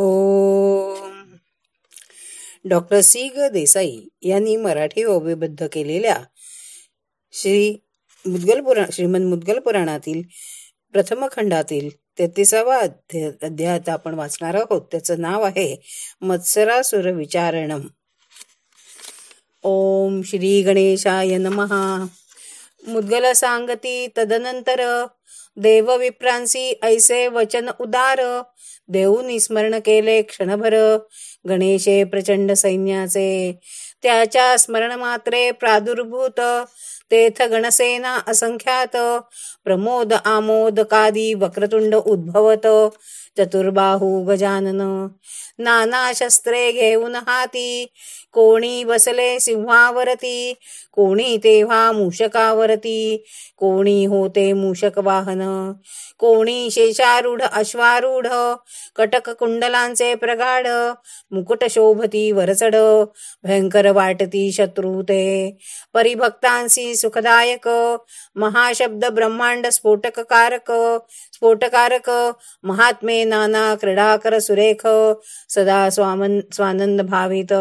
ओम. Doctor C ग देसाई यांनी मराठी ओबीबद्ध केलेल्या श्री मुद्गल पुराण श्रीमंत मुद्गल पुराणातील प्रथम खंडातील तेहतीसावा अध्याय अध्यायात आपण वाचणार आहोत. त्याचं नाव आहे मत्सरासुर विचारणम. ओम श्री गणेशाय नमहा मुद्गल सांगती तदनंतर देवविप्रांसी ऐसे वचन उदार देऊन स्मरण केले क्षणभर गणेशे प्रचंड सैन्याचे त्याच्या स्मरण मात्रे प्रादुर्भूत तेथ गणसेना असंख्यात. प्रमोद आमोद कादी वक्रतुंड उद्भवत. चतुर्बाहू गजानन. नाना शस्त्रे घेऊन हाती. कोणी बसले सिंहावरती. कोणी तेव्हा मूषकावरती. कोणी होते मूषक वाहन. कोणी शेषारूढ अश्वारूढ. कटक कुंडलांचे प्रगाढ. मुकुट शोभती वरचड भयंकर वाटती शत्रू ते. परिभक्तांसी सुखदायक महाशब्द ब्रह्मांड स्फोटक कारक स्फोटकारक महात्मे नाना क्रीडाकर सुरेख सदा स्वामन स्वानंद भावित.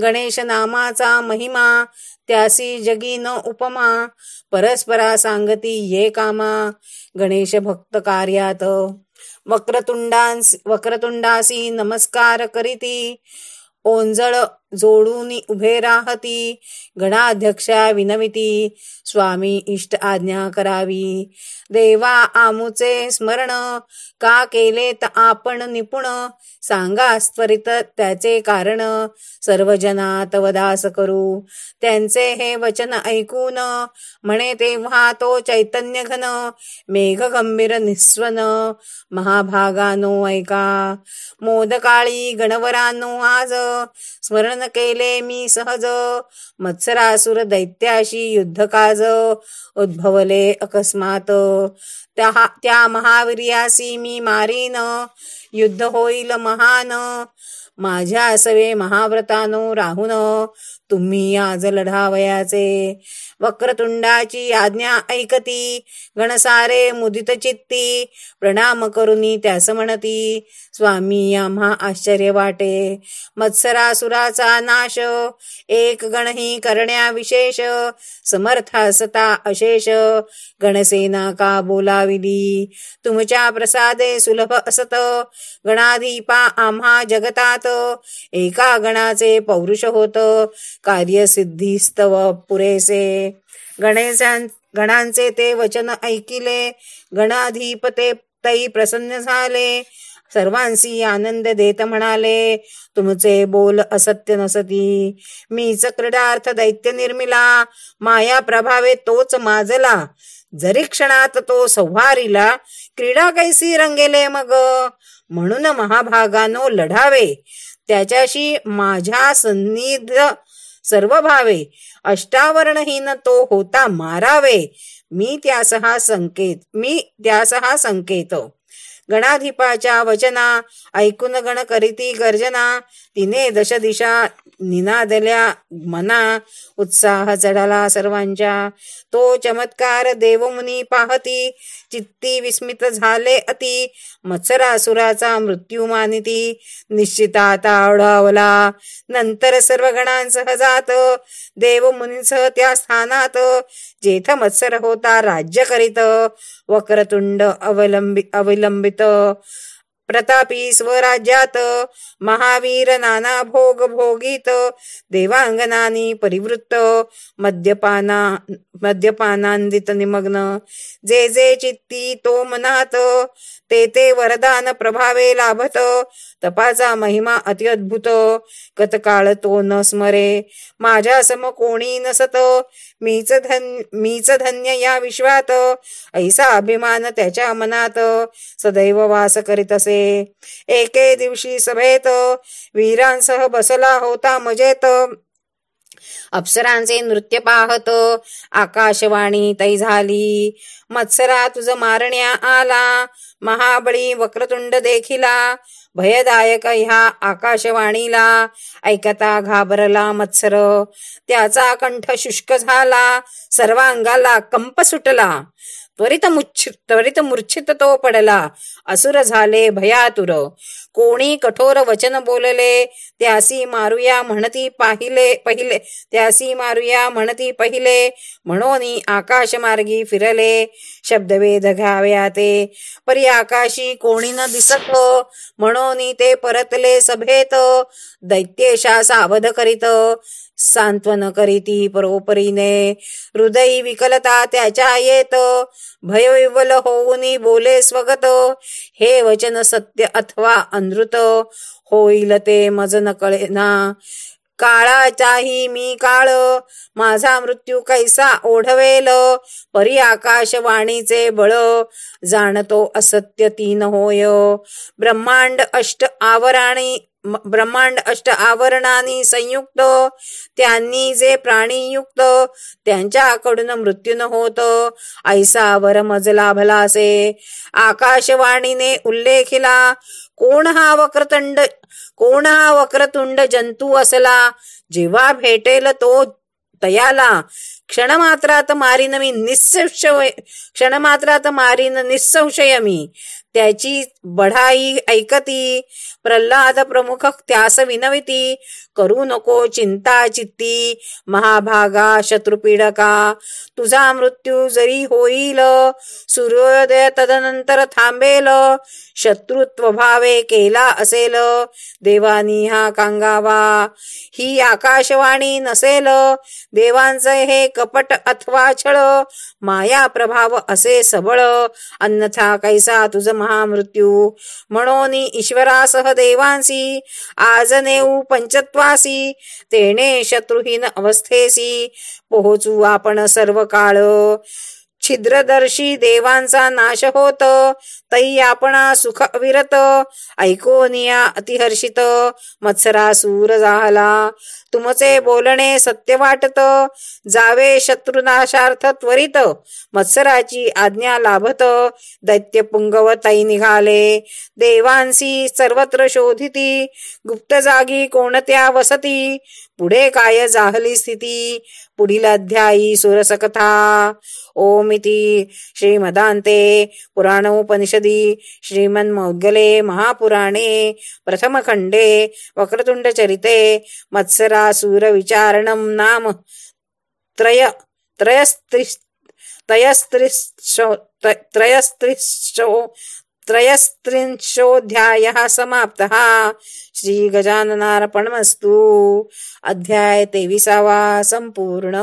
गणेश नामाचा महिमा त्यासी जगी न उपमा परस्परा सांगती ये कामा गणेश भक्त कार्यात. वक्रतुंडांस वक्रतुंडासी नमस्कार करीती ओंजळ जोडून उभे राहती. गणाध्यक्षा विनमिती. स्वामी इष्ट आज्ञा करावी. देवा आमुचे स्मरण. का केले त आपण निपुण? सांगा त्वरित त्याचे कारण. सर्वजनात वदास करू. त्यांचे हे वचन ऐकून म्हणे तेव्हा तो चैतन्य घन. मेघ गंभीर निस्वन. महाभागानो ऐका. मोदकाळी गणवरानो आज स्मरण केले मी सहज. मत्सरासुर दैत्याशी युद्ध काज उद्भवले अकस्मात. त्या त्या महावीर्यासी मी मारीन. युद्ध होईल महान. माझ्या सवे महाव्रतानो राहून. तुम्ही आज लढावयाचे. वक्रतुंडाची आज्ञा ऐकती. गणसारे मुदित चित्ती. प्रणाम करुनी त्यास म्हणती. स्वामी आम्हा आश्चर्य वाटे. मत्सरासुराचा नाश. एक गणही करण्या विशेष. समर्थासता अशेष. गणसेना का बोलाविली? तुमच्या प्रसादे सुलभ असत. गणाधीपा आम्हा जगतात. एका गणाचे पौरुष होत. कार्यसिद्धीस्तव पुरेसे. गणेशां गणांचे ते वचन ऐकिले. गणाधिपते तई प्रसन्न झाले. सर्वांशी आनंद देत म्हणाले तुमचे बोल असत्य नसती. मीच क्रीडार्थ दैत्य निर्मिला. माया प्रभावे तोच माजला. जरी क्षणात तो संहारीला क्रीडा कैसी रंगेले मग? म्हणून महाभागानो लढावे. त्याच्याशी माझ्या सन्निध सर्व भावे अष्टावरणहीन तो होता मारावे. मी त्यास हा संकेत मी त्यास हा संकेत. गणाधिपाच्या वचना ऐकून गण करीती गर्जना तिने दश दिशा निनादल्या मना उत्साह चढाला सर्वांच्या. तो चमत्कार देवमुनी पाहती चित्ती विस्मित झाले अति. मत्सरासुराचा मृत्यू मानिती निश्चिता ओढावला. नंतर सर्व गणांसह जात देवमुनीसह त्या स्थानात. जेथ मत्सर होता राज्य करीत वक्रतुंड अवलंबि अवलंबित. प्रतापी स्वराज्यात. महावीर नाना भोग भोगीत. देवांगनानी परिवृत्त. मद्यपाना मद्यपानांदित निमग्न. जे जे चित्ती तो मनात ते ते वरदान प्रभावे लाभत. तपाचा महिमा अत्यद्भुत कतकाळ तो न स्मरे. माझ्या सम कोणी नसत. मीच धन मीच धन्य या विश्वात. ऐसा अभिमान त्याच्या मनात. सदैव वास करीत असे. एके दिवशी सभेत वीरांसह बसला होता मजेत. अप्सरांचे नृत्य पाहत आकाशवाणी तै झाली. मत्सरा तुझ मारण्या आला महाबळी वक्रतुंड देखिला. भयदायक ह्या आकाशवाणीला ऐकता घाबरला मत्सर. त्याचा कंठ शुष्क झाला सर्वांगाला कंप सुटला. त्वरित मुच्छ त्वरित मूर्छित तो पडला. असुर झाले भयातुर. कोणी कठोर वचन बोलले? त्यासी मारूया म्हणती पाहिले पहिले. त्यासी मारूया म्हणती पहिले. म्हणून आकाश मार्गी फिरले. शब्दवेद घ्याव्या ते. परी आकाशी कोणी न दिसत. म्हणून ते परतले सभेत. दैत्येशा सावध करीत. सांत्वन करीती परोपरीने. हृदय विकलता त्याच्या येत. भयविवल होऊनी बोले स्वगत. हे वचन सत्य अथवा अनृत होईल ते मज नकळे ना काळाचाही मी काळ माझा मृत्यू कैसा ओढवेल? परी आकाशवाणीचे बळ जाणतो असत्य तीन होय. ब्रह्मांड अष्ट आवराणी ब्रह्मांड अष्ट आवरणानी संयुक्त त्यांनी जे प्राणीयुक्त त्यांच्याकडून मृत्यू न होत. ऐसा वर मजला भलासे आकाशवाणीने उल्लेखिला कोण हा वक्रतंड कोण हा वक्रतुंड जंतू असला जेव्हा भेटेल तो तयाला क्षणमात्रात मारीन मी निसंशय क्षणमात्रात मारीन निसंशय मी. त्याची बढाई ऐकती. प्रल्हाद प्रमुख त्यास विनविती. करू नको चिंता चित्ती. महाभागा शत्रुपीडका. तुझा मृत्यू जरी होईल सूर्योदय तदनंतर थांबेल. शत्रुत्व भावे केला असेल देवानी हा कांगावा. ही आकाशवाणी नसेल देवांचे हे कपट अथवा छळ. माया प्रभाव असे सबळ. अन्यथा कैसा तुझ महामृत्यू। म्हणून ईश्वरासह देवांसी आज नेऊ पंचत्वासी तेने शत्रुहीन अवस्थेसी। पोहोचू आपण सर्व काळ छिद्रदर्शी देवांचा नाश होत. तई आपणा सुख विरत ऐकोनिया अतिहर्षित. मत्सरासूर झाला तुमचे बोलणे सत्य वाटत. जावे शत्रुनाशार्थ त्वरित. मत्सराची आज्ञा लाभत. दैत्य पुंगव तई निघाले. देवांसी सर्वत्र शोधिती. गुप्त जागी कोणत्या वसती. पुढे काय जाहली स्थिती? पुढील अध्यायी सुरसकथा. ओमिती श्रीमदांते पुराणोपनिषदी श्रीमन्मौद्गले महापुराणे प्रथमखण्डे वक्रतुण्डचरिते मत्सरासुरविचारणं नाम त्रय त्रयस्त्रिस् त्रयस्त्रिश्चो त्रयस्त्रिशो त्रयस्त्रिंशोऽध्यायः समाप्तः। श्रीगजाननार्पणमस्तु। अध्याय तेविसावा संपूर्ण